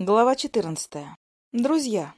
Глава 14. Друзья.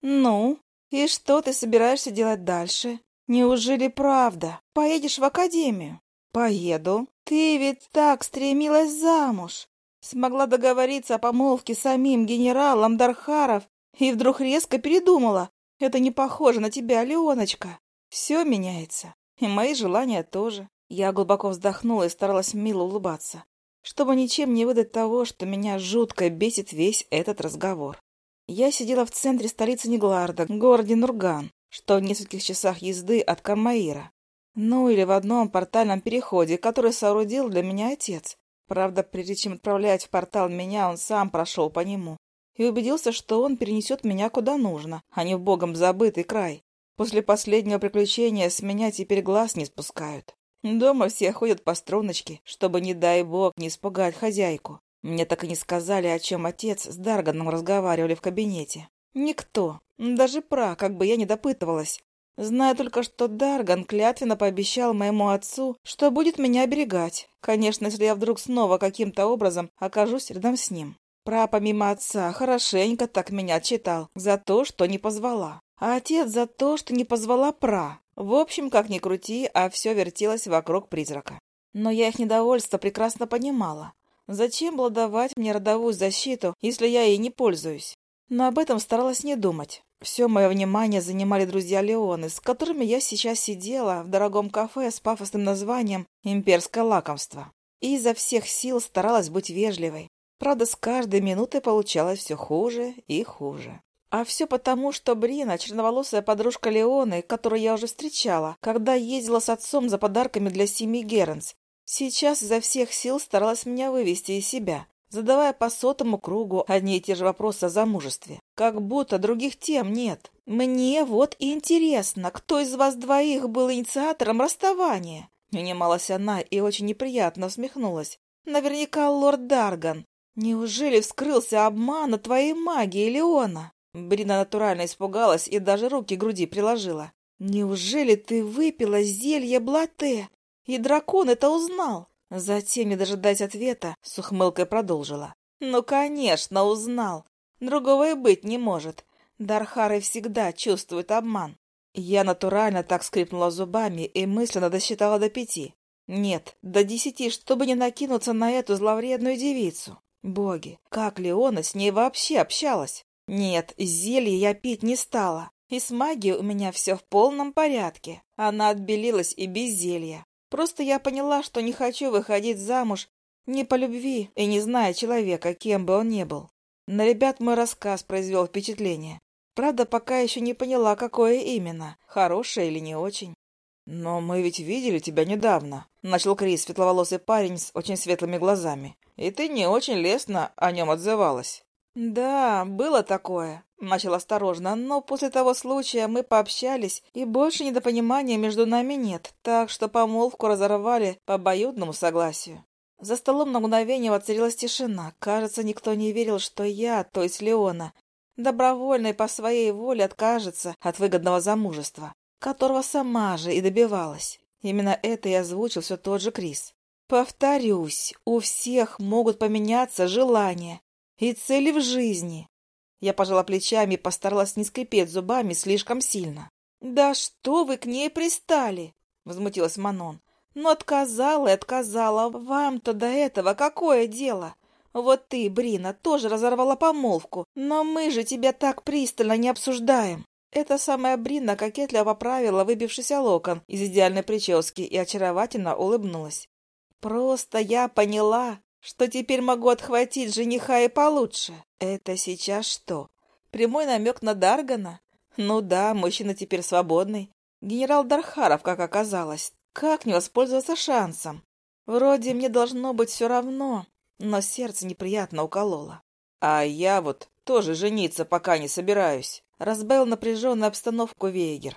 Ну, и что ты собираешься делать дальше? Неужели правда? Поедешь в академию? Поеду. Ты ведь так стремилась замуж. Смогла договориться о помолвке с самим генералом Дархаров и вдруг резко передумала. Это не похоже на тебя, Леоночка. Все меняется. И мои желания тоже. Я глубоко вздохнула и старалась мило улыбаться чтобы ничем не выдать того, что меня жутко бесит весь этот разговор. Я сидела в центре столицы Негларда, городе Нурган, что в нескольких часах езды от Кармаира. Ну или в одном портальном переходе, который соорудил для меня отец. Правда, прежде чем отправлять в портал меня, он сам прошел по нему и убедился, что он перенесет меня куда нужно, а не в богом забытый край. После последнего приключения с меня теперь глаз не спускают. Дома все ходят по струночке, чтобы, не дай бог, не испугать хозяйку. Мне так и не сказали, о чем отец с Дарганом разговаривали в кабинете. Никто, даже пра, как бы я не допытывалась. Знаю только, что Дарган клятвенно пообещал моему отцу, что будет меня оберегать. Конечно, если я вдруг снова каким-то образом окажусь рядом с ним. Пра, помимо отца, хорошенько так меня читал за то, что не позвала. А отец за то, что не позвала Пра. В общем, как ни крути, а все вертелось вокруг призрака. Но я их недовольство прекрасно понимала. Зачем было давать мне родовую защиту, если я ей не пользуюсь? Но об этом старалась не думать. Все мое внимание занимали друзья Леоны, с которыми я сейчас сидела в дорогом кафе с пафосным названием «Имперское лакомство». И изо всех сил старалась быть вежливой. Правда, с каждой минутой получалось все хуже и хуже. А все потому, что Брина, черноволосая подружка Леоны, которую я уже встречала, когда ездила с отцом за подарками для семьи Геренс, сейчас изо всех сил старалась меня вывести из себя, задавая по сотому кругу одни и те же вопросы о замужестве. Как будто других тем нет. Мне вот и интересно, кто из вас двоих был инициатором расставания? Унималась она и очень неприятно усмехнулась. Наверняка лорд Дарган. Неужели вскрылся обман на твоей магии, Леона? Брина натурально испугалась и даже руки к груди приложила. «Неужели ты выпила зелье Блате? И дракон это узнал?» Затем, не дожидаясь ответа, с ухмылкой продолжила. «Ну, конечно, узнал. Другого и быть не может. Дархары всегда чувствуют обман». Я натурально так скрипнула зубами и мысленно досчитала до пяти. Нет, до десяти, чтобы не накинуться на эту зловредную девицу. Боги, как Леона с ней вообще общалась? Нет, зелье я пить не стала. И с магией у меня все в полном порядке. Она отбелилась и без зелья. Просто я поняла, что не хочу выходить замуж не по любви и не зная человека, кем бы он ни был. На ребят мой рассказ произвел впечатление. Правда, пока еще не поняла, какое именно, хорошее или не очень. «Но мы ведь видели тебя недавно», — начал Крис, светловолосый парень с очень светлыми глазами. «И ты не очень лестно о нем отзывалась». «Да, было такое», — начал осторожно, «но после того случая мы пообщались, и больше недопонимания между нами нет, так что помолвку разорвали по обоюдному согласию». За столом на мгновение воцарилась тишина. Кажется, никто не верил, что я, то есть Леона, добровольно и по своей воле откажется от выгодного замужества, которого сама же и добивалась. Именно это и озвучил все тот же Крис. Повторюсь, у всех могут поменяться желания, и цели в жизни. Я пожала плечами и постаралась не скрипеть зубами слишком сильно. «Да что вы к ней пристали?» — возмутилась Манон. «Ну, отказала и отказала. Вам-то до этого какое дело? Вот ты, Брина, тоже разорвала помолвку, но мы же тебя так пристально не обсуждаем». Эта самая Брина кокетливо поправила выбившийся локон из идеальной прически и очаровательно улыбнулась. «Просто я поняла, что теперь могу отхватить жениха и получше. Это сейчас что? Прямой намек на Даргана? Ну да, мужчина теперь свободный. Генерал Дархаров, как оказалось. Как не воспользоваться шансом? Вроде мне должно быть все равно, но сердце неприятно укололо. А я вот тоже жениться пока не собираюсь. Разбавил напряженную обстановку Вейгер.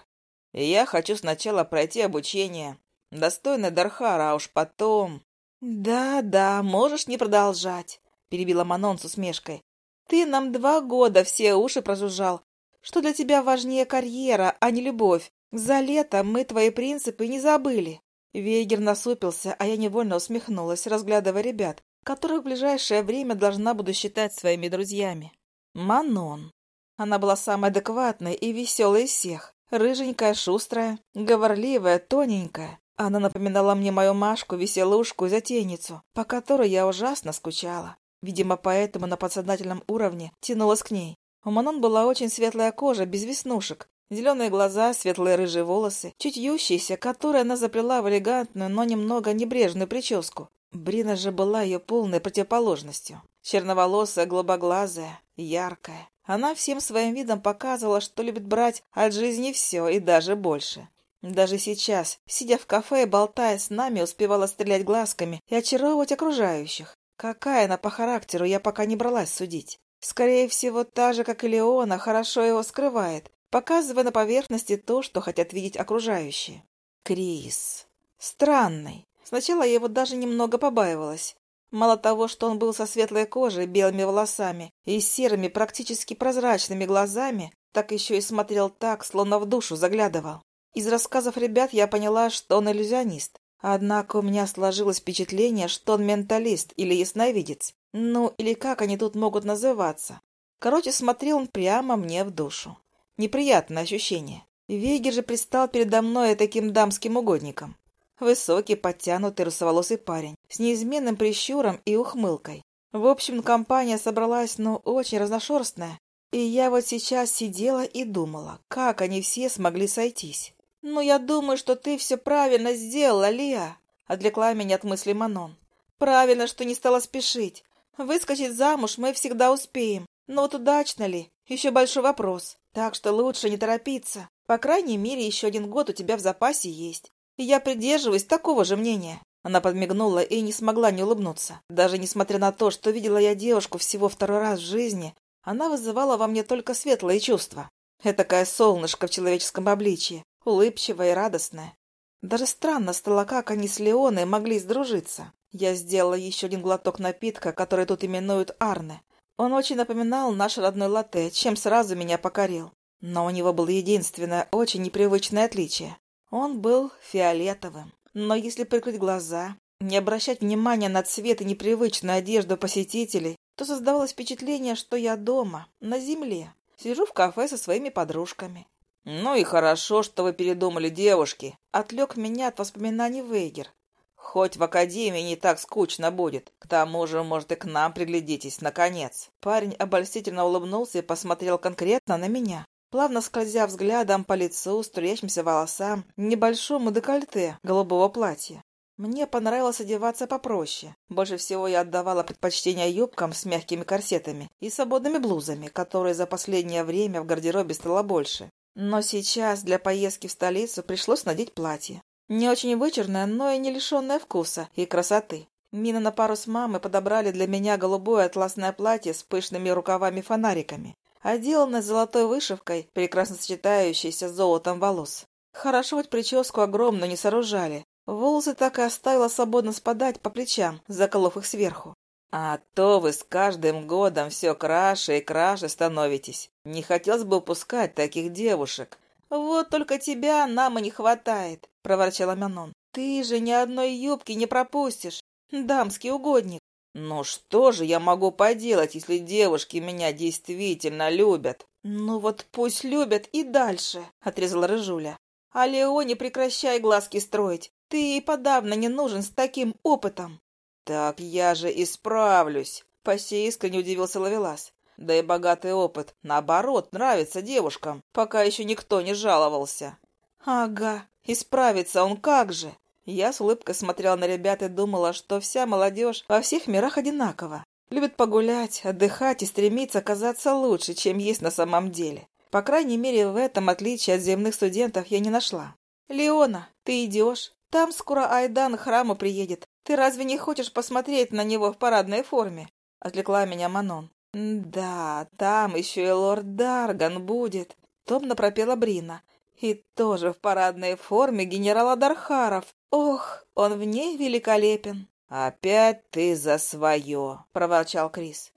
Я хочу сначала пройти обучение. Достойное Дархара, а уж потом... «Да, да, можешь не продолжать», — перебила Манон с усмешкой. «Ты нам два года все уши прожужжал. Что для тебя важнее карьера, а не любовь? За лето мы твои принципы не забыли». Вейгер насупился, а я невольно усмехнулась, разглядывая ребят, которых в ближайшее время должна буду считать своими друзьями. Манон. Она была самой адекватной и веселой из всех. Рыженькая, шустрая, говорливая, тоненькая. Она напоминала мне мою Машку, веселушку и затейницу, по которой я ужасно скучала. Видимо, поэтому на подсознательном уровне тянулась к ней. У Манон была очень светлая кожа, без веснушек, зеленые глаза, светлые рыжие волосы, чуть ющиеся, которые она заплела в элегантную, но немного небрежную прическу. Брина же была ее полной противоположностью. Черноволосая, голубоглазая, яркая. Она всем своим видом показывала, что любит брать от жизни все и даже больше. Даже сейчас, сидя в кафе и болтая с нами, успевала стрелять глазками и очаровывать окружающих. Какая она по характеру, я пока не бралась судить. Скорее всего, та же, как и Леона, хорошо его скрывает, показывая на поверхности то, что хотят видеть окружающие. Крис. Странный. Сначала я его даже немного побаивалась. Мало того, что он был со светлой кожей, белыми волосами и серыми, практически прозрачными глазами, так еще и смотрел так, словно в душу заглядывал. Из рассказов ребят я поняла, что он иллюзионист. Однако у меня сложилось впечатление, что он менталист или ясновидец. Ну, или как они тут могут называться. Короче, смотрел он прямо мне в душу. Неприятное ощущение. Вейгер же предстал передо мной таким дамским угодником. Высокий, подтянутый, русоволосый парень, с неизменным прищуром и ухмылкой. В общем, компания собралась, ну, очень разношерстная. И я вот сейчас сидела и думала, как они все смогли сойтись. «Ну, я думаю, что ты все правильно сделала, Лия», — отвлекла меня от мысли Манон. «Правильно, что не стала спешить. Выскочить замуж мы всегда успеем. Но вот удачно ли? Еще большой вопрос. Так что лучше не торопиться. По крайней мере, еще один год у тебя в запасе есть. И я придерживаюсь такого же мнения. Она подмигнула и не смогла не улыбнуться. Даже несмотря на то, что видела я девушку всего второй раз в жизни, она вызывала во мне только светлые чувства. Этакое солнышко в человеческом обличье, улыбчивое и радостное. Даже странно стало, как они с Леоной могли сдружиться. Я сделала еще один глоток напитка, который тут именуют Арне. Он очень напоминал наш родной латте, чем сразу меня покорил. Но у него было единственное, очень непривычное отличие. Он был фиолетовым. Но если прикрыть глаза, не обращать внимания на цвет и непривычную одежду посетителей, то создавалось впечатление, что я дома, на земле. Сижу в кафе со своими подружками. «Ну и хорошо, что вы передумали, девушки!» Отвлек меня от воспоминаний Вейгер. «Хоть в академии не так скучно будет. К тому же, может, и к нам приглядитесь, наконец!» Парень обольстительно улыбнулся и посмотрел конкретно на меня плавно скользя взглядом по лицу, струящимся волосам, небольшому декольте голубого платья. Мне понравилось одеваться попроще. Больше всего я отдавала предпочтение юбкам с мягкими корсетами и свободными блузами, которые за последнее время в гардеробе стало больше. Но сейчас для поездки в столицу пришлось надеть платье. Не очень вычурное, но и не лишенное вкуса и красоты. Мина на пару с мамой подобрали для меня голубое атласное платье с пышными рукавами-фонариками отделанная золотой вышивкой, прекрасно сочетающейся с золотом волос. Хорошо хоть прическу огромную не сооружали. Волосы так и оставила свободно спадать по плечам, заколов их сверху. А то вы с каждым годом все краше и краше становитесь. Не хотелось бы упускать таких девушек. Вот только тебя нам и не хватает, проворчала Манон. Ты же ни одной юбки не пропустишь. Дамский угодник. «Ну что же я могу поделать, если девушки меня действительно любят?» «Ну вот пусть любят и дальше», — отрезала Рыжуля. «А Леоне прекращай глазки строить. Ты ей подавно не нужен с таким опытом». «Так я же исправлюсь», — почти искренне удивился Лавелас. «Да и богатый опыт, наоборот, нравится девушкам, пока еще никто не жаловался». «Ага, исправится он как же!» Я с улыбкой смотрела на ребят и думала, что вся молодежь во всех мирах одинакова. Любит погулять, отдыхать и стремится казаться лучше, чем есть на самом деле. По крайней мере, в этом отличие от земных студентов я не нашла. «Леона, ты идешь? Там скоро Айдан к храму приедет. Ты разве не хочешь посмотреть на него в парадной форме?» Отвлекла меня Манон. «Да, там еще и лорд Дарган будет», — томно пропела Брина. «И тоже в парадной форме генерала Дархаров. «Ох, он в ней великолепен!» «Опять ты за свое!» — проворчал Крис.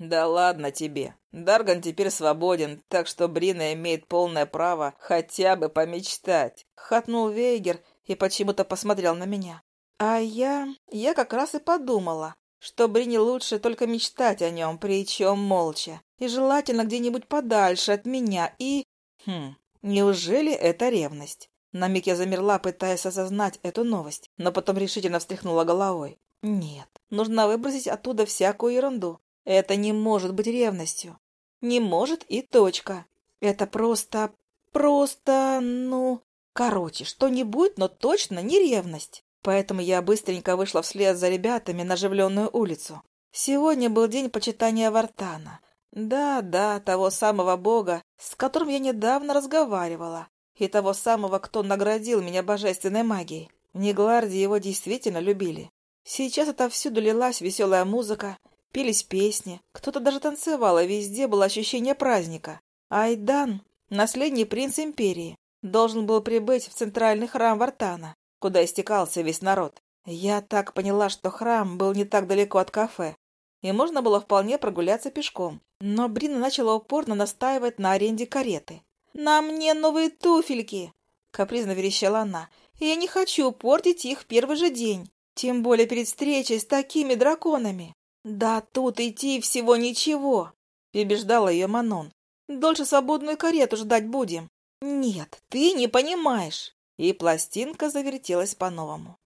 «Да ладно тебе. Дарган теперь свободен, так что Брина имеет полное право хотя бы помечтать», — хатнул Вейгер и почему-то посмотрел на меня. А я... я как раз и подумала, что Брине лучше только мечтать о нем, причем молча, и желательно где-нибудь подальше от меня, и... Хм, неужели это ревность? На миг я замерла, пытаясь осознать эту новость, но потом решительно встряхнула головой. Нет, нужно выбросить оттуда всякую ерунду. Это не может быть ревностью. Не может и точка. Это просто... просто... ну... Короче, что-нибудь, но точно не ревность. Поэтому я быстренько вышла вслед за ребятами на оживленную улицу. Сегодня был день почитания Вартана. Да-да, того самого бога, с которым я недавно разговаривала, и того самого, кто наградил меня божественной магией. В Негларде его действительно любили. Сейчас отовсюду лилась веселая музыка, пелись песни, кто-то даже танцевал, и везде было ощущение праздника. Айдан, наследний принц империи, должен был прибыть в центральный храм Вартана, куда истекался весь народ. Я так поняла, что храм был не так далеко от кафе, и можно было вполне прогуляться пешком. Но Брина начала упорно настаивать на аренде кареты. «На мне новые туфельки!» — капризно верещала она. «Я не хочу портить их в первый же день, тем более перед встречей с такими драконами». «Да тут идти всего ничего!» — перебеждала ее Манон. «Дольше свободную карету ждать будем». «Нет, ты не понимаешь!» И пластинка завертелась по-новому.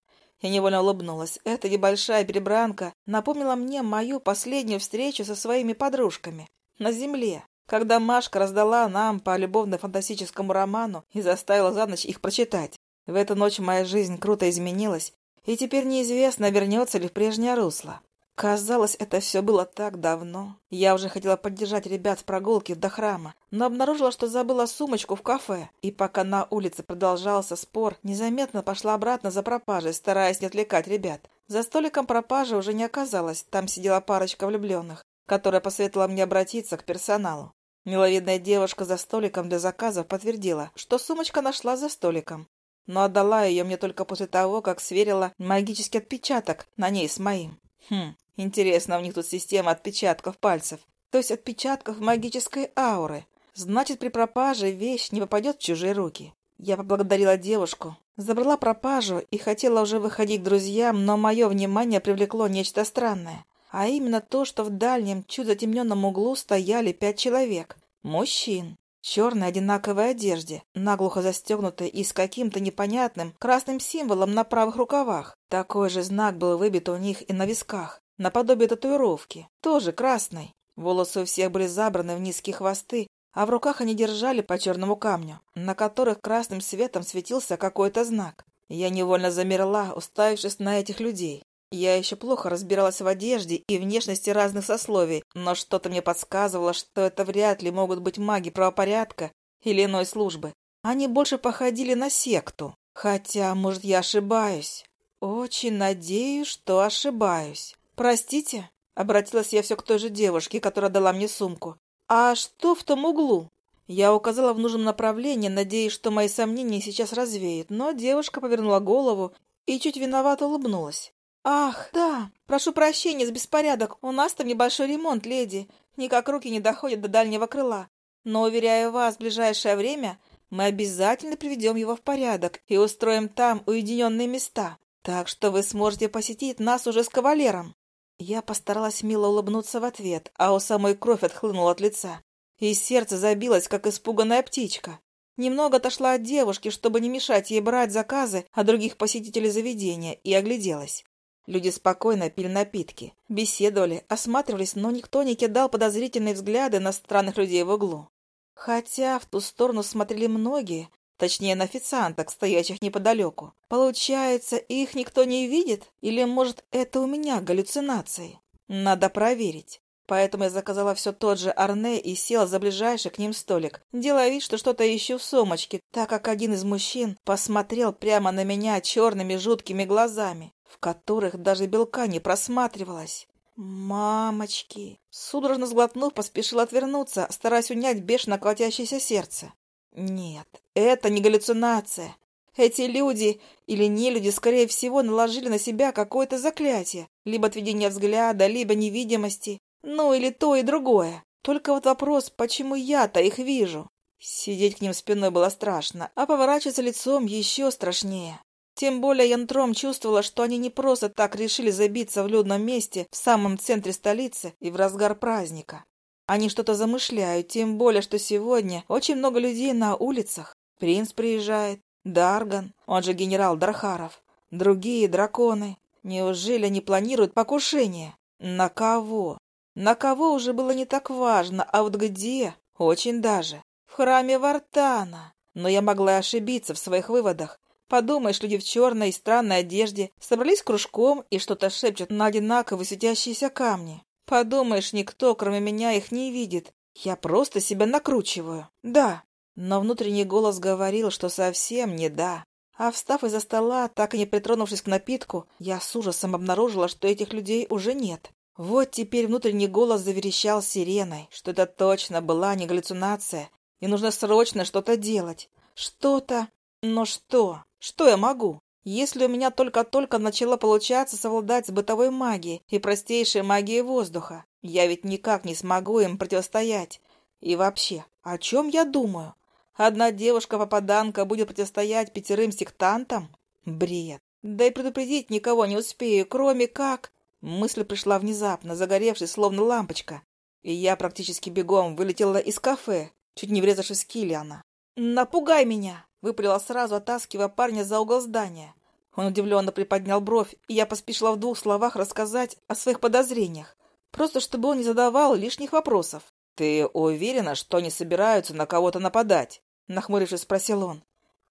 Я невольно улыбнулась. Эта небольшая перебранка напомнила мне мою последнюю встречу со своими подружками. На земле, когда Машка раздала нам по любовно-фантастическому роману и заставила за ночь их прочитать. В эту ночь моя жизнь круто изменилась, и теперь неизвестно, вернется ли в прежнее русло. Казалось, это все было так давно. Я уже хотела поддержать ребят в прогулке до храма, но обнаружила, что забыла сумочку в кафе. И пока на улице продолжался спор, незаметно пошла обратно за пропажей, стараясь не отвлекать ребят. За столиком пропажи уже не оказалось, там сидела парочка влюбленных, которая посоветовала мне обратиться к персоналу. Миловидная девушка за столиком для заказов подтвердила, что сумочка нашла за столиком, но отдала ее мне только после того, как сверила магический отпечаток на ней с моим. Хм, интересно, у них тут система отпечатков пальцев. То есть отпечатков магической ауры. Значит, при пропаже вещь не попадет в чужие руки. Я поблагодарила девушку, забрала пропажу и хотела уже выходить к друзьям, но мое внимание привлекло нечто странное. А именно то, что в дальнем, чуть затемненном углу стояли пять человек. Мужчин черной одинаковой одежде, наглухо застегнутой и с каким-то непонятным красным символом на правых рукавах. Такой же знак был выбит у них и на висках, наподобие татуировки, тоже красной. Волосы у всех были забраны в низкие хвосты, а в руках они держали по черному камню, на которых красным светом светился какой-то знак. Я невольно замерла, уставившись на этих людей. Я еще плохо разбиралась в одежде и внешности разных сословий, но что-то мне подсказывало, что это вряд ли могут быть маги правопорядка или иной службы. Они больше походили на секту. Хотя, может, я ошибаюсь. Очень надеюсь, что ошибаюсь. Простите, обратилась я все к той же девушке, которая дала мне сумку. А что в том углу? Я указала в нужном направлении, надеясь, что мои сомнения сейчас развеют, но девушка повернула голову и чуть виновато улыбнулась. «Ах, да, прошу прощения за беспорядок. У нас там небольшой ремонт, леди. Никак руки не доходят до дальнего крыла. Но, уверяю вас, в ближайшее время мы обязательно приведем его в порядок и устроим там уединенные места. Так что вы сможете посетить нас уже с кавалером». Я постаралась мило улыбнуться в ответ, а у самой кровь отхлынула от лица. И сердце забилось, как испуганная птичка. Немного отошла от девушки, чтобы не мешать ей брать заказы от других посетителей заведения, и огляделась. Люди спокойно пили напитки, беседовали, осматривались, но никто не кидал подозрительные взгляды на странных людей в углу. Хотя в ту сторону смотрели многие, точнее на официанток, стоящих неподалеку. Получается, их никто не видит? Или, может, это у меня галлюцинации? Надо проверить. Поэтому я заказала все тот же Арне и села за ближайший к ним столик, делая вид, что что-то ищу в сумочке, так как один из мужчин посмотрел прямо на меня черными жуткими глазами в которых даже белка не просматривалось. «Мамочки!» Судорожно сглотнув, поспешил отвернуться, стараясь унять бешено колотящееся сердце. «Нет, это не галлюцинация. Эти люди или не люди, скорее всего, наложили на себя какое-то заклятие, либо отведение взгляда, либо невидимости, ну или то и другое. Только вот вопрос, почему я-то их вижу?» Сидеть к ним спиной было страшно, а поворачиваться лицом еще страшнее. Тем более я нутром чувствовала, что они не просто так решили забиться в людном месте в самом центре столицы и в разгар праздника. Они что-то замышляют, тем более, что сегодня очень много людей на улицах. Принц приезжает, Дарган, он же генерал Дархаров, другие драконы. Неужели они планируют покушение? На кого? На кого уже было не так важно, а вот где? Очень даже. В храме Вартана. Но я могла ошибиться в своих выводах. Подумаешь, люди в черной и странной одежде собрались кружком и что-то шепчут на одинаковые светящиеся камни. Подумаешь, никто, кроме меня, их не видит. Я просто себя накручиваю. Да. Но внутренний голос говорил, что совсем не да. А встав из-за стола, так и не притронувшись к напитку, я с ужасом обнаружила, что этих людей уже нет. Вот теперь внутренний голос заверещал сиреной, что это точно была не галлюцинация, и нужно срочно что-то делать. Что-то... Но что? Что я могу? Если у меня только-только начало получаться совладать с бытовой магией и простейшей магией воздуха, я ведь никак не смогу им противостоять. И вообще, о чем я думаю? Одна девушка-попаданка будет противостоять пятерым сектантам? Бред. Да и предупредить никого не успею, кроме как... Мысль пришла внезапно, загоревшись, словно лампочка. И я практически бегом вылетела из кафе, чуть не врезавшись в Киллиана. «Напугай меня!» — выпалила сразу, оттаскивая парня за угол здания. Он удивленно приподнял бровь, и я поспешила в двух словах рассказать о своих подозрениях, просто чтобы он не задавал лишних вопросов. «Ты уверена, что они собираются на кого-то нападать?» — нахмурившись, спросил он.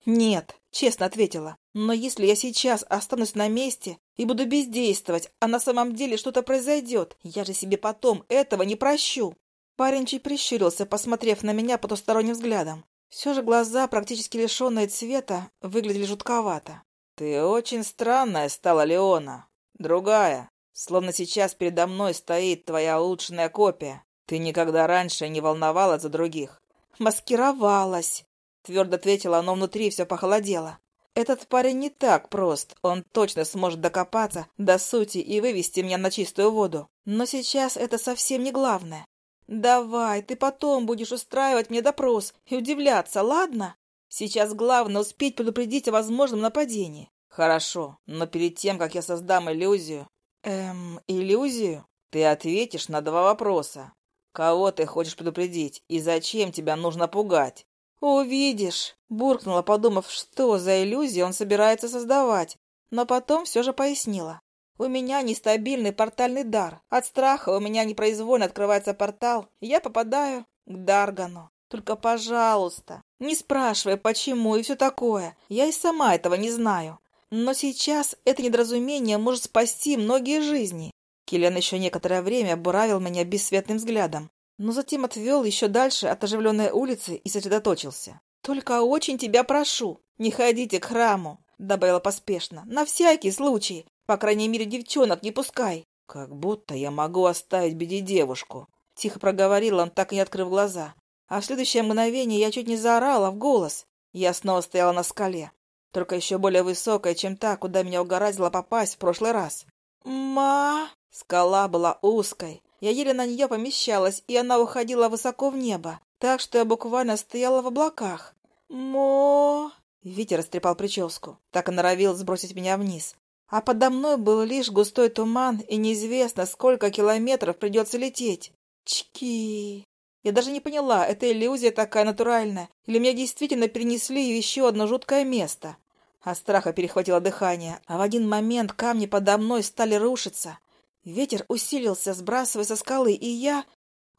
«Нет», — честно ответила. «Но если я сейчас останусь на месте и буду бездействовать, а на самом деле что-то произойдет, я же себе потом этого не прощу». Парень чуть прищурился, посмотрев на меня потусторонним взглядом. Все же глаза, практически лишенные цвета, выглядели жутковато. «Ты очень странная стала, Леона. Другая. Словно сейчас передо мной стоит твоя улучшенная копия. Ты никогда раньше не волновалась за других». «Маскировалась», — твердо ответила, но внутри все похолодело. «Этот парень не так прост. Он точно сможет докопаться до сути и вывести меня на чистую воду. Но сейчас это совсем не главное. «Давай, ты потом будешь устраивать мне допрос и удивляться, ладно? Сейчас главное успеть предупредить о возможном нападении». «Хорошо, но перед тем, как я создам иллюзию...» «Эм, иллюзию?» «Ты ответишь на два вопроса. Кого ты хочешь предупредить и зачем тебя нужно пугать?» «Увидишь», — буркнула, подумав, что за иллюзию он собирается создавать, но потом все же пояснила. У меня нестабильный портальный дар. От страха у меня непроизвольно открывается портал, и я попадаю к Даргану. Только, пожалуйста, не спрашивай, почему и все такое. Я и сама этого не знаю. Но сейчас это недоразумение может спасти многие жизни. Киллиан еще некоторое время буравил меня бесцветным взглядом, но затем отвел еще дальше от оживленной улицы и сосредоточился. «Только очень тебя прошу, не ходите к храму», — добавила поспешно, — «на всякий случай. По крайней мере, девчонок не пускай. Как будто я могу оставить беде девушку. Тихо проговорил он, так и не открыв глаза. А в следующее мгновение я чуть не заорала в голос. Я снова стояла на скале. Только еще более высокая, чем та, куда меня угораздило попасть в прошлый раз. «Ма!» Скала была узкой. Я еле на нее помещалась, и она уходила высоко в небо, так что я буквально стояла в облаках. «Мо!» Ветер растрепал прическу, так и норовил сбросить меня вниз. А подо мной был лишь густой туман, и неизвестно, сколько километров придется лететь. Чки! Я даже не поняла, это иллюзия такая натуральная, или меня действительно перенесли в еще одно жуткое место. От страха перехватило дыхание, а в один момент камни подо мной стали рушиться. Ветер усилился, сбрасывая со скалы, и я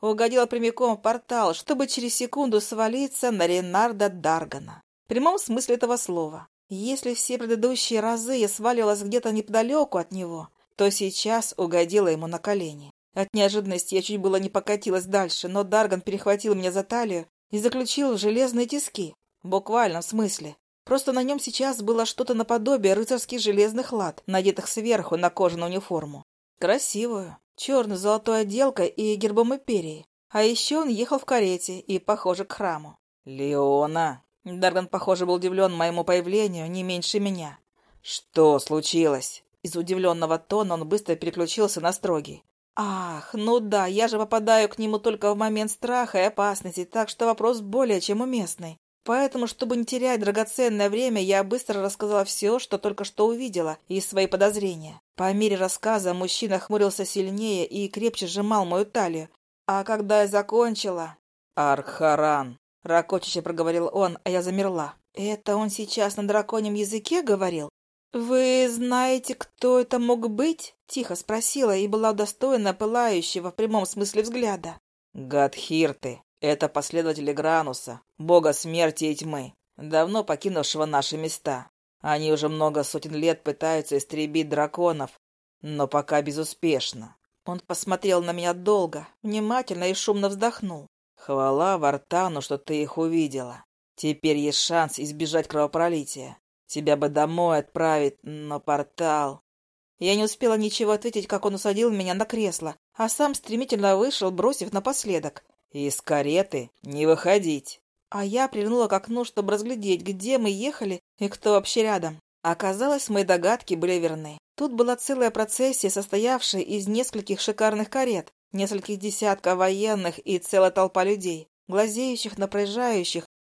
угодила прямиком в портал, чтобы через секунду свалиться на Ренарда Даргана. В прямом смысле этого слова. Если все предыдущие разы я сваливалась где-то неподалеку от него, то сейчас угодила ему на колени. От неожиданности я чуть было не покатилась дальше, но Дарган перехватил меня за талию и заключил в железные тиски. В буквальном смысле. Просто на нем сейчас было что-то наподобие рыцарских железных лад, надетых сверху на кожаную униформу. Красивую, черную золотой отделкой и гербом империи. А еще он ехал в карете и, похоже, к храму. «Леона!» Дарган, похоже, был удивлен моему появлению не меньше меня. «Что случилось?» Из удивленного тона он быстро переключился на строгий. «Ах, ну да, я же попадаю к нему только в момент страха и опасности, так что вопрос более чем уместный. Поэтому, чтобы не терять драгоценное время, я быстро рассказала все, что только что увидела, и свои подозрения. По мере рассказа мужчина хмурился сильнее и крепче сжимал мою талию. А когда я закончила... «Архаран!» — ракочище проговорил он, а я замерла. «Это он сейчас на драконьем языке говорил?» «Вы знаете, кто это мог быть?» — тихо спросила и была удостоена пылающего в прямом смысле взгляда. «Гадхирты, это последователи Грануса, бога смерти и тьмы, давно покинувшего наши места. Они уже много сотен лет пытаются истребить драконов, но пока безуспешно. Он посмотрел на меня долго, внимательно и шумно вздохнул. Хвала Вартану, что ты их увидела. Теперь есть шанс избежать кровопролития. Тебя бы домой отправить, но портал... Я не успела ничего ответить, как он усадил меня на кресло, а сам стремительно вышел, бросив напоследок. «Из кареты не выходить!» А я прильнула к окну, чтобы разглядеть, где мы ехали и кто вообще рядом. Оказалось, мои догадки были верны. Тут была целая процессия, состоявшая из нескольких шикарных карет, нескольких десятков военных и целая толпа людей, глазеющих на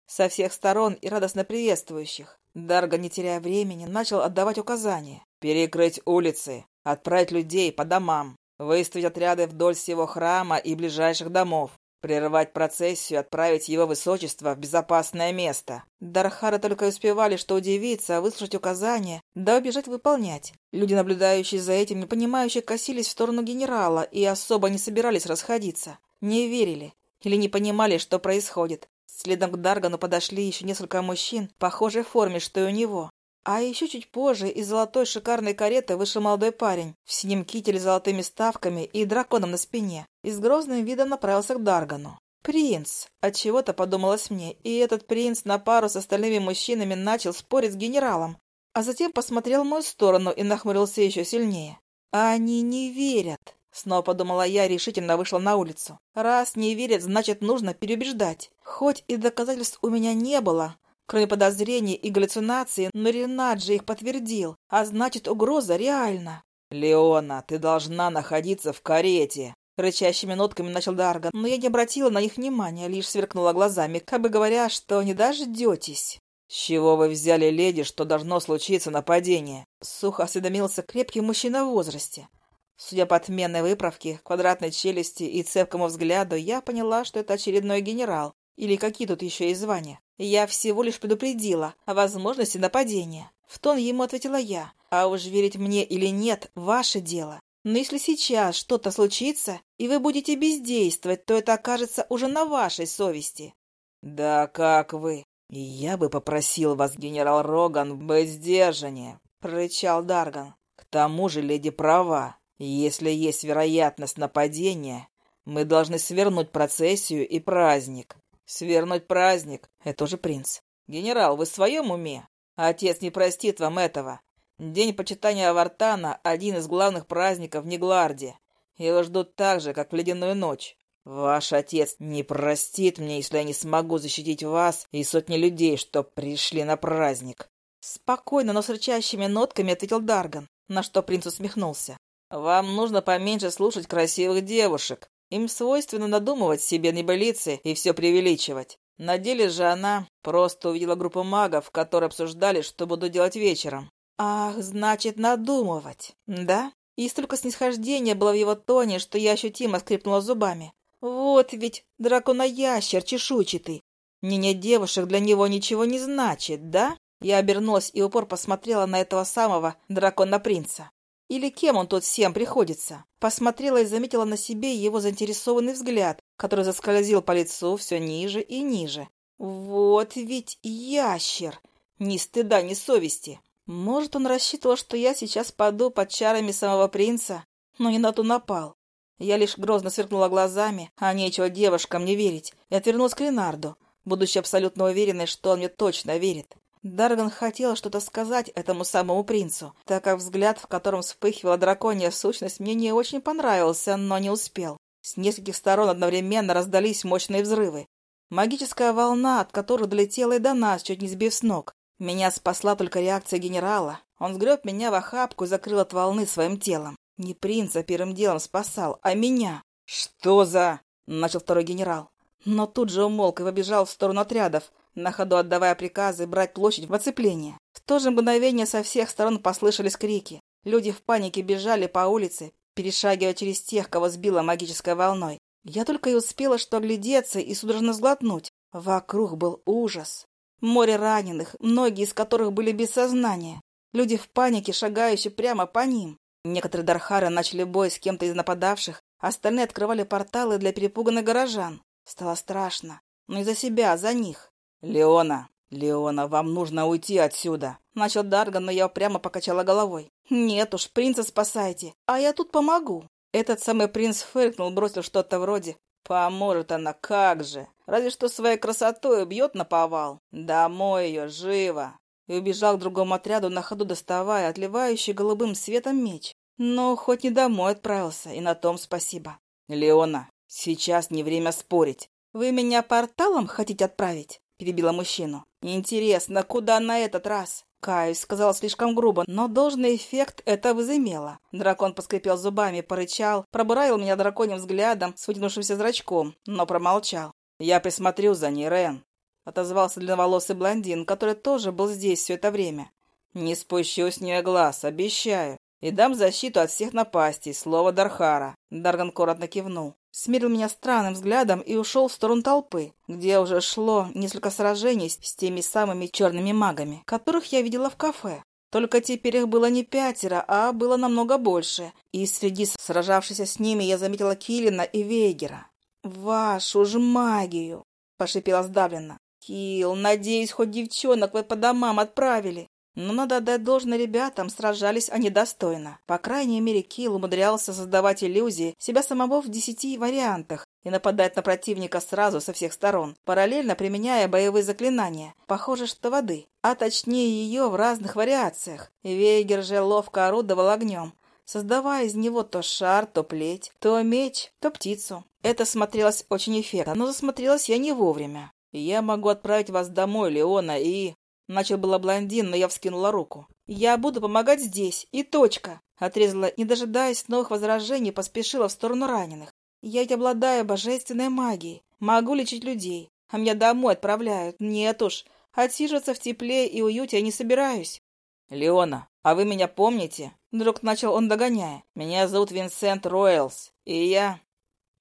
со всех сторон и радостно приветствующих. Дарга, не теряя времени, начал отдавать указания. «Перекрыть улицы, отправить людей по домам, выставить отряды вдоль всего храма и ближайших домов, Прервать процессию, отправить его высочество в безопасное место. Дархара только успевали что удивиться, выслушать указания, да убежать выполнять. Люди, наблюдающие за этим, непонимающе косились в сторону генерала и особо не собирались расходиться. Не верили или не понимали, что происходит. Следом к Даргану подошли еще несколько мужчин, похожей форме, что и у него. А еще чуть позже из золотой шикарной кареты вышел молодой парень в синем кителе с золотыми ставками и драконом на спине и с грозным видом направился к Даргану. «Принц!» — отчего-то подумалось мне, и этот принц на пару с остальными мужчинами начал спорить с генералом, а затем посмотрел в мою сторону и нахмурился еще сильнее. «Они не верят!» — снова подумала я решительно вышла на улицу. «Раз не верят, значит, нужно переубеждать. Хоть и доказательств у меня не было, Кроме подозрений и галлюцинаций, же их подтвердил, а значит, угроза реальна. «Леона, ты должна находиться в карете!» Рычащими нотками начал Дарган, но я не обратила на них внимания, лишь сверкнула глазами, как бы говоря, что не дождетесь. «С чего вы взяли, леди, что должно случиться нападение?» Сухо осведомился крепкий мужчина в возрасте. Судя по отменной выправке, квадратной челюсти и цепкому взгляду, я поняла, что это очередной генерал, или какие тут еще и звания. Я всего лишь предупредила о возможности нападения. В тон ему ответила я. А уж верить мне или нет, ваше дело. Но если сейчас что-то случится, и вы будете бездействовать, то это окажется уже на вашей совести. Да как вы? Я бы попросил вас, генерал Роган, быть сдержаннее, прорычал Дарган. К тому же леди права. Если есть вероятность нападения, мы должны свернуть процессию и праздник. Свернуть праздник — это уже принц. Генерал, вы в своем уме? Отец не простит вам этого. День почитания Авартана — один из главных праздников в Негларде. Его ждут так же, как в ледяную ночь. Ваш отец не простит мне, если я не смогу защитить вас и сотни людей, что пришли на праздник. Спокойно, но с рычащими нотками ответил Дарган, на что принц усмехнулся. Вам нужно поменьше слушать красивых девушек. Им свойственно надумывать себе небылицы и все преувеличивать. На деле же она просто увидела группу магов, которые обсуждали, что буду делать вечером. «Ах, значит, надумывать, да?» И столько снисхождения было в его тоне, что я ощутимо скрипнула зубами. «Вот ведь драконоящер чешуйчатый. Мнение девушек для него ничего не значит, да?» Я обернулась и упор посмотрела на этого самого дракона-принца. Или кем он тут всем приходится? Посмотрела и заметила на себе его заинтересованный взгляд, который заскользил по лицу все ниже и ниже. Вот ведь ящер! Ни стыда, ни совести. Может, он рассчитывал, что я сейчас паду под чарами самого принца, но не на ту напал. Я лишь грозно сверкнула глазами, а нечего девушкам не верить, и отвернулась к Ленарду, будучи абсолютно уверенной, что он мне точно верит. Дарган хотел что-то сказать этому самому принцу, так как взгляд, в котором вспыхивала драконья сущность, мне не очень понравился, но не успел. С нескольких сторон одновременно раздались мощные взрывы. Магическая волна, от которой долетела и до нас, чуть не сбив с ног. Меня спасла только реакция генерала. Он сгреб меня в охапку и закрыл от волны своим телом. Не принца первым делом спасал, а меня. «Что за...» — начал второй генерал. но тут же умолк и побежал в сторону отрядов, на ходу отдавая приказы брать площадь в оцепление. В то же мгновение со всех сторон послышались крики. Люди в панике бежали по улице, перешагивая через тех, кого сбила магической волной. Я только и успела что оглядеться и судорожно сглотнуть. Вокруг был ужас. Море раненых, многие из которых были без сознания. Люди в панике, шагающие прямо по ним. Некоторые Дархары начали бой с кем-то из нападавших, остальные открывали порталы для перепуганных горожан. Стало страшно. Но не за себя, а за них. «Леона! Леона, вам нужно уйти отсюда!» Начал Дарган, но я прямо покачала головой. «Нет уж, принца спасайте, а я тут помогу». Этот самый принц фыркнул, бросил что-то вроде «Поможет она, как же! Разве что своей красотой убьет на повал! Домой ее, живо!» И убежал к другому отряду, на ходу доставая отливающий голубым светом меч. Но хоть не домой отправился, и на том спасибо. «Леона, сейчас не время спорить. Вы меня порталом хотите отправить?» Перебила мужчину. «Интересно, куда на этот раз?» Каюсь, сказала слишком грубо, но должный эффект это возымело. Дракон поскрипел зубами, порычал, пробуравил меня драконьим взглядом с вытянувшимся зрачком, но промолчал. «Я присмотрю за ней, Рен», — отозвался длинноволосый блондин, который тоже был здесь все это время. «Не спущу с нее глаз, обещаю, и дам защиту от всех напастей, слово Дархара», — Дарган коротко кивнул смерил меня странным взглядом и ушел в сторону толпы, где уже шло несколько сражений с теми самыми черными магами, которых я видела в кафе. Только теперь их было не пятеро, а было намного больше, и среди сражавшихся с ними я заметила Килина и Вейгера. «Вашу ж магию!» — пошипела сдавленно. «Килл, надеюсь, хоть девчонок вы по домам отправили. Но надо отдать должное ребятам, сражались они достойно. По крайней мере, Килл умудрялся создавать иллюзии себя самого в десяти вариантах и нападать на противника сразу со всех сторон, параллельно применяя боевые заклинания, похоже, что воды, а точнее ее в разных вариациях. Вейгер же ловко орудовал огнем, создавая из него то шар, то плеть, то меч, то птицу. Это смотрелось очень эффектно, но засмотрелась я не вовремя. «Я могу отправить вас домой, Леона, и...» Начал было блондин, но я вскинула руку. «Я буду помогать здесь, и точка!» Отрезала, не дожидаясь новых возражений, поспешила в сторону раненых. «Я ведь обладаю божественной магией, могу лечить людей, а меня домой отправляют. Нет уж, отсиживаться в тепле и уюте я не собираюсь». «Леона, а вы меня помните?» Вдруг начал он догоняя. «Меня зовут Винсент Ройлс, и я...»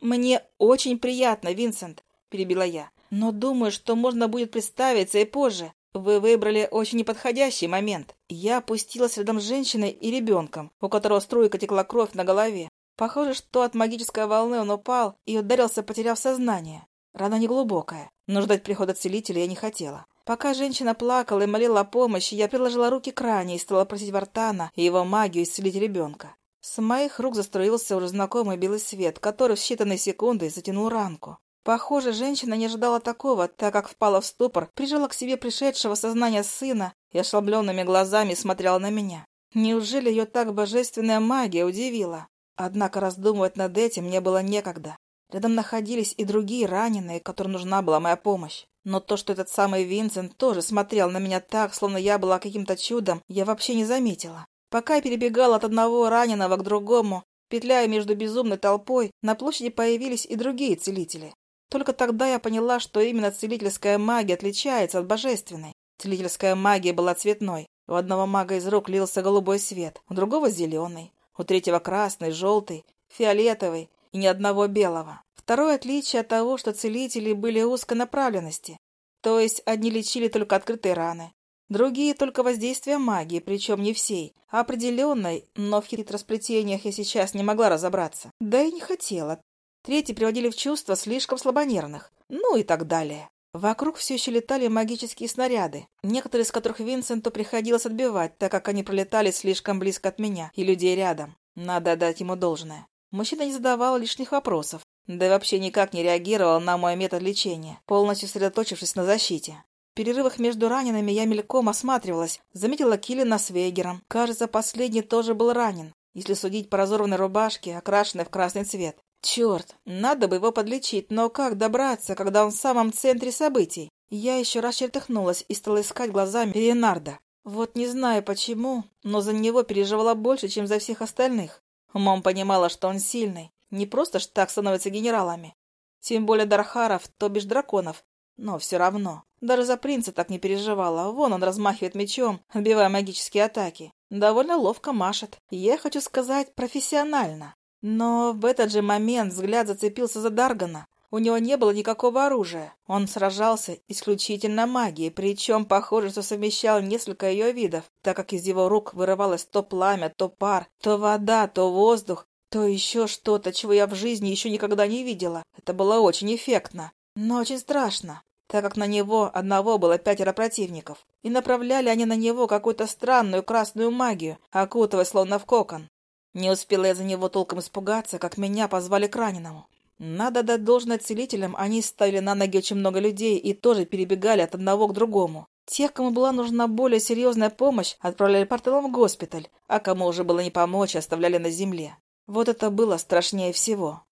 «Мне очень приятно, Винсент», — перебила я. «Но думаю, что можно будет представиться и позже. «Вы выбрали очень неподходящий момент. Я опустилась рядом с женщиной и ребенком, у которого струйка текла кровь на голове. Похоже, что от магической волны он упал и ударился, потеряв сознание. Рана неглубокая, но ждать прихода целителя я не хотела. Пока женщина плакала и молила о помощи, я приложила руки к ране и стала просить Вартана и его магию исцелить ребенка. С моих рук застроился уже знакомый белый свет, который в считанные секунды затянул ранку. Похоже, женщина не ожидала такого, так как впала в ступор, прижала к себе пришедшего сознания сына и ошеломленными глазами смотрела на меня. Неужели ее так божественная магия удивила? Однако раздумывать над этим мне было некогда. Рядом находились и другие раненые, которым нужна была моя помощь. Но то, что этот самый Винсент тоже смотрел на меня так, словно я была каким-то чудом, я вообще не заметила. Пока я перебегала от одного раненого к другому, петляя между безумной толпой, на площади появились и другие целители. Только тогда я поняла, что именно целительская магия отличается от божественной. Целительская магия была цветной. У одного мага из рук лился голубой свет, у другого — зеленый, у третьего — красный, желтый, фиолетовый и ни одного белого. Второе отличие от того, что целители были узкой направленности. То есть одни лечили только открытые раны, другие — только воздействие магии, причем не всей, а определенной, но в хитросплетениях я сейчас не могла разобраться. Да и не хотела, Третьи приводили в чувство слишком слабонервных. Ну и так далее. Вокруг все еще летали магические снаряды, некоторые из которых Винсенту приходилось отбивать, так как они пролетали слишком близко от меня и людей рядом. Надо отдать ему должное. Мужчина не задавал лишних вопросов, да и вообще никак не реагировал на мой метод лечения, полностью сосредоточившись на защите. В перерывах между ранеными я мельком осматривалась, заметила Киллина с Вейгером. Кажется, последний тоже был ранен, если судить по разорванной рубашке, окрашенной в красный цвет. Черт, надо бы его подлечить, но как добраться, когда он в самом центре событий? Я еще раз чертыхнулась и стала искать глазами Леонардо. Вот не знаю почему, но за него переживала больше, чем за всех остальных. Умом понимала, что он сильный, не просто ж так становится генералами. Тем более Дархаров, то бишь драконов. Но все равно. Даже за принца так не переживала. Вон он размахивает мечом, отбивая магические атаки. Довольно ловко машет. Я хочу сказать, профессионально. Но в этот же момент взгляд зацепился за Даргана. У него не было никакого оружия. Он сражался исключительно магией, причем, похоже, что совмещал несколько ее видов, так как из его рук вырывалось то пламя, то пар, то вода, то воздух, то еще что-то, чего я в жизни еще никогда не видела. Это было очень эффектно, но очень страшно, так как на него одного было пятеро противников, и направляли они на него какую-то странную красную магию, окутывая словно в кокон. Не успела я за него толком испугаться, как меня позвали к раненому. Надо дать должное целителям, они ставили на ноги очень много людей и тоже перебегали от одного к другому. Тех, кому была нужна более серьезная помощь, отправляли порталом в госпиталь, а кому уже было не помочь, оставляли на земле. Вот это было страшнее всего.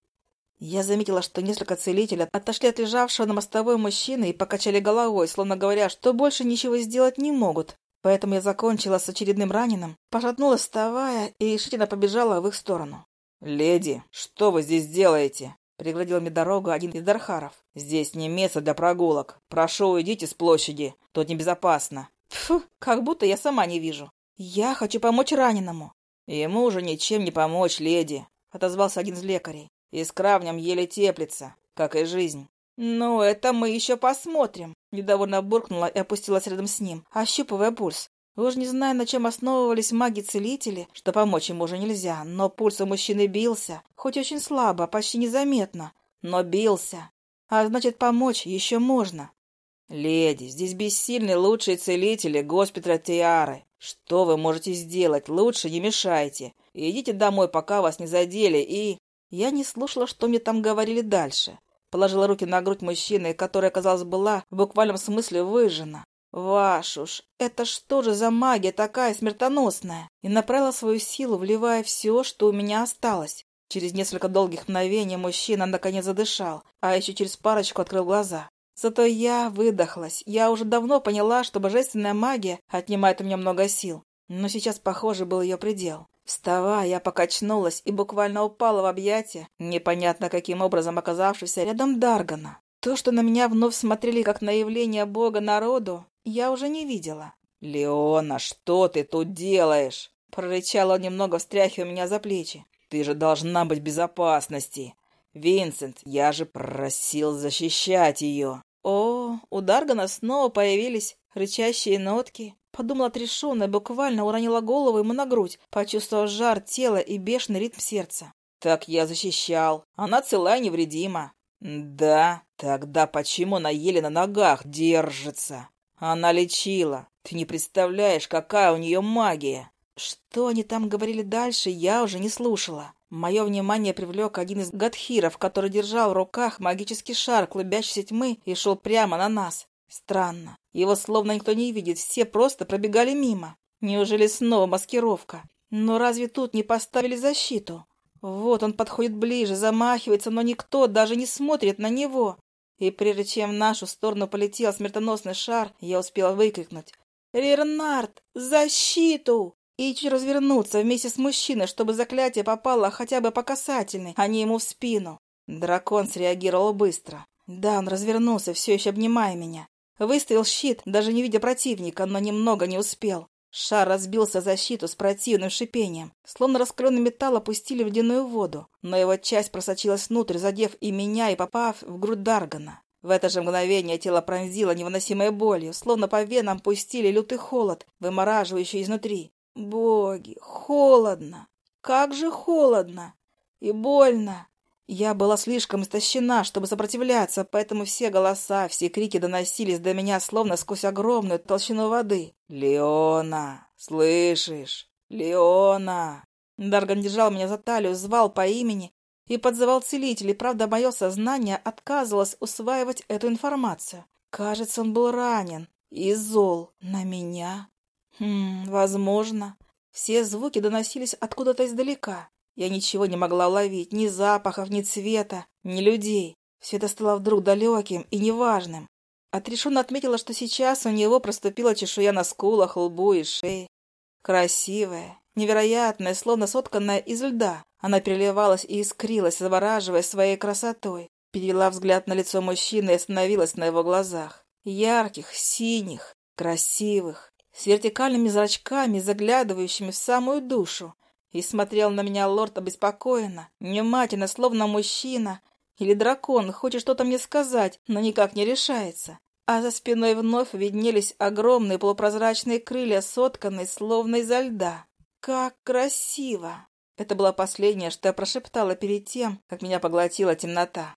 Я заметила, что несколько целителей отошли от лежавшего на мостовой мужчины и покачали головой, словно говоря, что больше ничего сделать не могут. Поэтому я закончила с очередным раненым, пошатнулась, вставая, и решительно побежала в их сторону. «Леди, что вы здесь делаете?» Преградил мне дорогу один из дархаров. «Здесь не место для прогулок. Прошу, уйдите с площади. Тут небезопасно». Фу, как будто я сама не вижу. Я хочу помочь раненому. Ему уже ничем не помочь, леди, отозвался один из лекарей. И с кравнем еле теплится, как и жизнь. «Ну, это мы еще посмотрим», — недовольно буркнула и опустилась рядом с ним, ощупывая пульс. Уж не знаю, на чем основывались маги-целители, что помочь ему уже нельзя, но пульс у мужчины бился, хоть очень слабо, почти незаметно, но бился. А значит, помочь еще можно. «Леди, здесь бессильны лучшие целители госпиталя Тиары. Что вы можете сделать? Лучше не мешайте. Идите домой, пока вас не задели, и...» Я не слушала, что мне там говорили дальше. Положила руки на грудь мужчины, которая, казалось, была в буквальном смысле выжжена. Вашу ж, это что же за магия такая смертоносная? И направила свою силу, вливая все, что у меня осталось. Через несколько долгих мгновений мужчина наконец задышал, а еще через парочку открыл глаза. Зато я выдохлась. Я уже давно поняла, что божественная магия отнимает у меня много сил. Но сейчас, похоже, был ее предел. Вставая, я покачнулась и буквально упала в объятия, непонятно каким образом оказавшегося рядом Даргана. То, что на меня вновь смотрели как на явление Бога народу, я уже не видела. «Леона, что ты тут делаешь?» Прорычал он немного, встряхивая меня за плечи. «Ты же должна быть в безопасности. Винсент, я же просил защищать ее». О, у Даргана снова появились рычащие нотки. Подумала отрешенно буквально уронила голову ему на грудь, почувствовав жар тела и бешеный ритм сердца. «Так я защищал. Она цела и невредима». «Да? Тогда почему она еле на ногах держится?» Она лечила. Ты не представляешь, какая у нее магия. Что они там говорили дальше, я уже не слушала. Мое внимание привлек один из гадхиров, который держал в руках магический шар клубящейся тьмы и шел прямо на нас. Странно. Его словно никто не видит, все просто пробегали мимо. Неужели снова маскировка? Но разве тут не поставили защиту? Вот он подходит ближе, замахивается, но никто даже не смотрит на него. И прежде чем в нашу сторону полетел смертоносный шар, я успела выкрикнуть «Рернард, защиту!» и чуть развернуться вместе с мужчиной, чтобы заклятие попало хотя бы по касательной, а не ему в спину. Дракон среагировал быстро. Да, он развернулся, все еще обнимая меня. Выставил щит, даже не видя противника, но немного не успел. Шар разбился о защиту с противным шипением. Словно раскаленный металл опустили в ледяную воду, но его часть просочилась внутрь, задев и меня, и попав в грудь Даргана. В это же мгновение тело пронзило невыносимой болью, словно по венам пустили лютый холод, вымораживающий изнутри. Боги, холодно! Как же холодно! И больно! Я была слишком истощена, чтобы сопротивляться, поэтому все голоса, все крики доносились до меня, словно сквозь огромную толщину воды. «Леона! Слышишь? Леона!» Дарган держал меня за талию, звал по имени и подзывал целителей, правда, мое сознание отказывалось усваивать эту информацию. Кажется, он был ранен и зол на меня. Хм, возможно. Все звуки доносились откуда-то издалека. Я ничего не могла уловить, ни запахов, ни цвета, ни людей. Все это стало вдруг далеким и неважным. Отрешенно отметила, что сейчас у него проступила чешуя на скулах, лбу и шее. Красивая, невероятная, словно сотканная из льда. Она переливалась и искрилась, завораживая своей красотой. Перевела взгляд на лицо мужчины и остановилась на его глазах. Ярких, синих, красивых, с вертикальными зрачками, заглядывающими в самую душу. И смотрел на меня лорд обеспокоенно, внимательно, словно мужчина или дракон, хочет что-то мне сказать, но никак не решается. А за спиной вновь виднелись огромные полупрозрачные крылья, сотканные словно изо льда. Как красиво! Это было последнее, что я прошептала перед тем, как меня поглотила темнота.